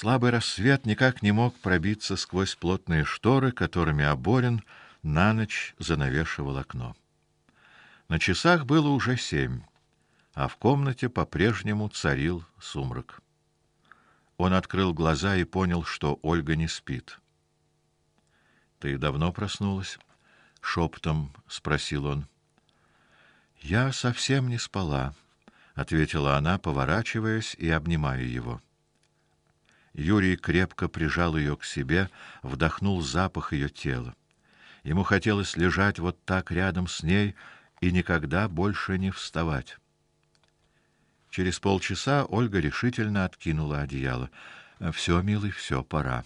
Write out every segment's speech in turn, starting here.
Слабый рассвет никак не мог пробиться сквозь плотные шторы, которыми Оборин на ночь занавешивал окно. На часах было уже семь, а в комнате по-прежнему царил сумрак. Он открыл глаза и понял, что Ольга не спит. Ты давно проснулась? шепотом спросил он. Я совсем не спала, ответила она, поворачиваясь и обнимая его. Юрий крепко прижал ее к себе, вдохнул запах ее тела. Ему хотелось лежать вот так рядом с ней и никогда больше не вставать. Через полчаса Ольга решительно откинула одеяло. Все, милый, все, пора.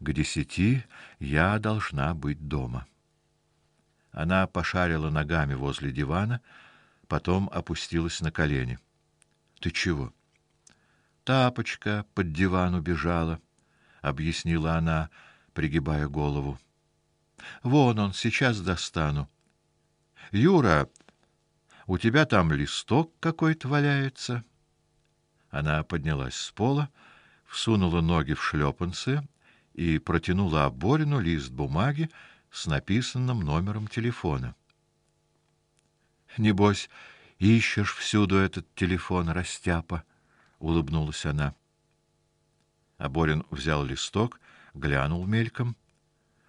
К десяти я должна быть дома. Она пошарила ногами возле дивана, потом опустилась на колени. Ты чего? Тапочка под диван убежала, объяснила она, пригибая голову. Вон он, сейчас достану. Юра, у тебя там листок какой-то валяется. Она поднялась с пола, всунула ноги в шлепанцы и протянула Оборину лист бумаги с написанным номером телефона. Небось, ищешь всюду этот телефон, растяпа, улыбнулась она. Оборин взял листок, глянул мельком.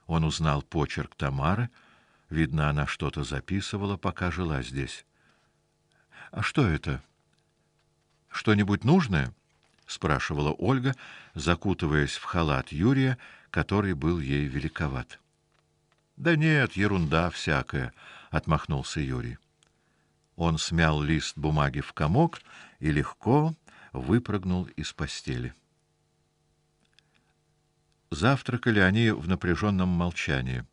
Он узнал почерк Тамары. Видно, она что-то записывала, пока жила здесь. А что это? Что-нибудь нужное? спрашивала Ольга, закутываясь в халат Юрия, который был ей великоват. Да нет, ерунда всякая, отмахнулся Юрий. Он смял лист бумаги в комок и легко выпрыгнул из постели. Завтракали они в напряженном молчании.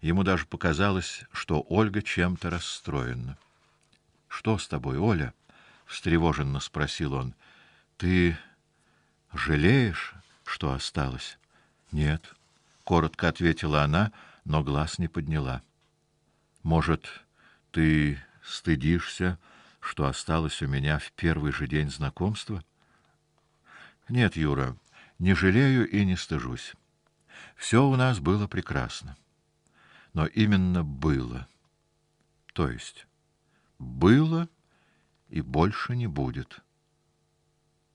Ему даже показалось, что Ольга чем-то расстроена. Что с тобой, Оля? встревоженно спросил он. Ты жалеешь, что осталась? Нет, коротко ответила она, но глаз не подняла. Может, ты стыдишься, что осталась у меня в первый же день знакомства? Нет, Юра, не жалею и не стыжусь. Все у нас было прекрасно. Но именно было. То есть было и больше не будет.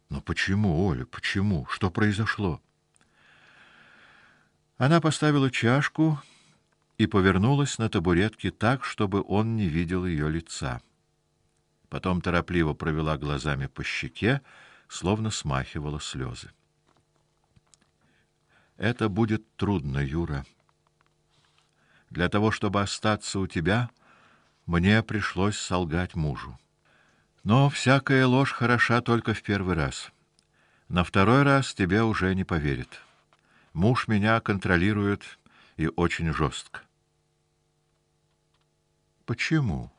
Но почему, Оля, почему? Что произошло? Она поставила чашку и повернулась на табуретке так, чтобы он не видел ее лица. Потом торопливо провела глазами по щеке, словно смахивала слезы. Это будет трудно, Юра. Для того, чтобы остаться у тебя, мне пришлось солгать мужу. Но всякая ложь хороша только в первый раз. На второй раз тебе уже не поверят. Муж меня контролирует и очень жестко. Почему?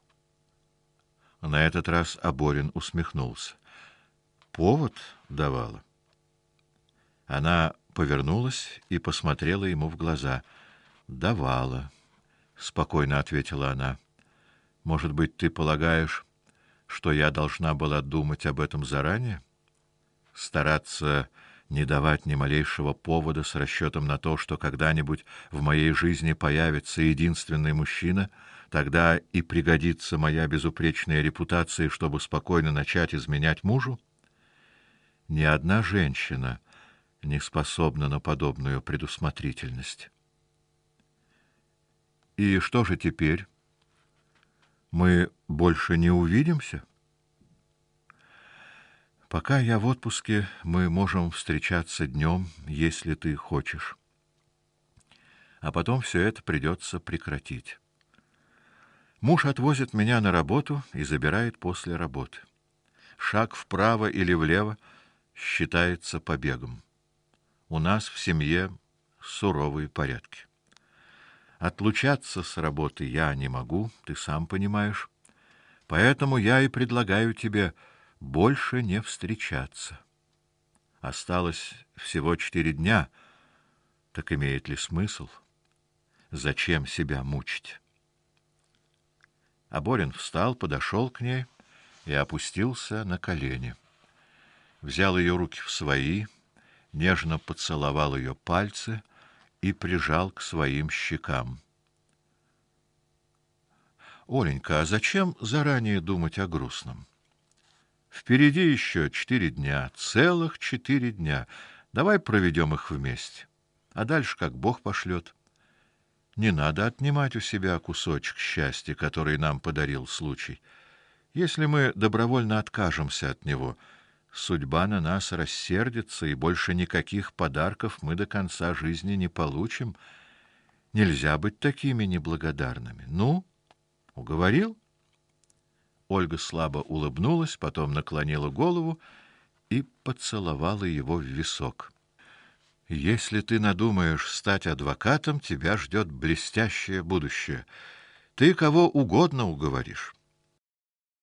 На этот раз Аборин усмехнулся. Повод давала. Она повернулась и посмотрела ему в глаза. Давала, спокойно ответила она. Может быть, ты полагаешь, что я должна была думать об этом заранее? Стараться не давать ни малейшего повода с расчетом на то, что когда-нибудь в моей жизни появится единственный мужчина, тогда и пригодится моя безупречная репутация, чтобы спокойно начать изменять мужу? Ни одна женщина не способна на подобную предусмотрительность. И что же теперь? Мы больше не увидимся? Пока я в отпуске, мы можем встречаться днем, если ты хочешь. А потом все это придется прекратить. Муж отвозит меня на работу и забирает после работы. Шаг вправо или влево считается побегом. У нас в семье суровые порядки. Отлучаться с работы я не могу, ты сам понимаешь. Поэтому я и предлагаю тебе больше не встречаться. Осталось всего четыре дня. Так имеет ли смысл? Зачем себя мучить? Аборин встал, подошел к ней и опустился на колени. Взял ее руки в свои, нежно поцеловал ее пальцы и прижал к своим щекам. Оленька, а зачем заранее думать о грустном? Впереди еще четыре дня, целых четыре дня. Давай проведем их вместе. А дальше как Бог пошлет. Не надо отнимать у себя кусочек счастья, который нам подарил случай. Если мы добровольно откажемся от него, судьба на нас рассердится, и больше никаких подарков мы до конца жизни не получим. Нельзя быть такими неблагодарными. Ну, уговорил? Ольга слабо улыбнулась, потом наклонила голову и поцеловала его в висок. Если ты надумаешь стать адвокатом, тебя ждет блестящее будущее. Ты кого угодно уговоришь.